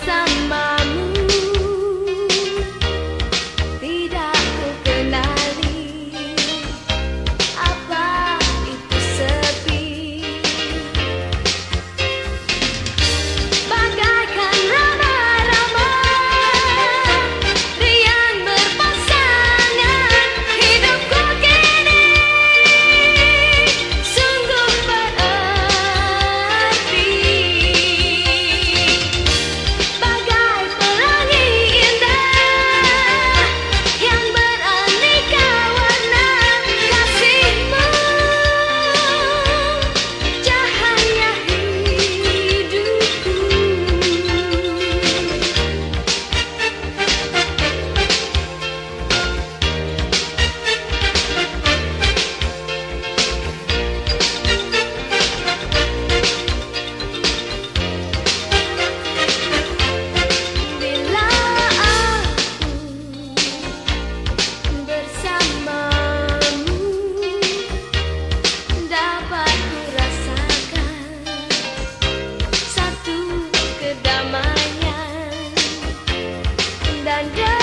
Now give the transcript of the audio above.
summer. wonder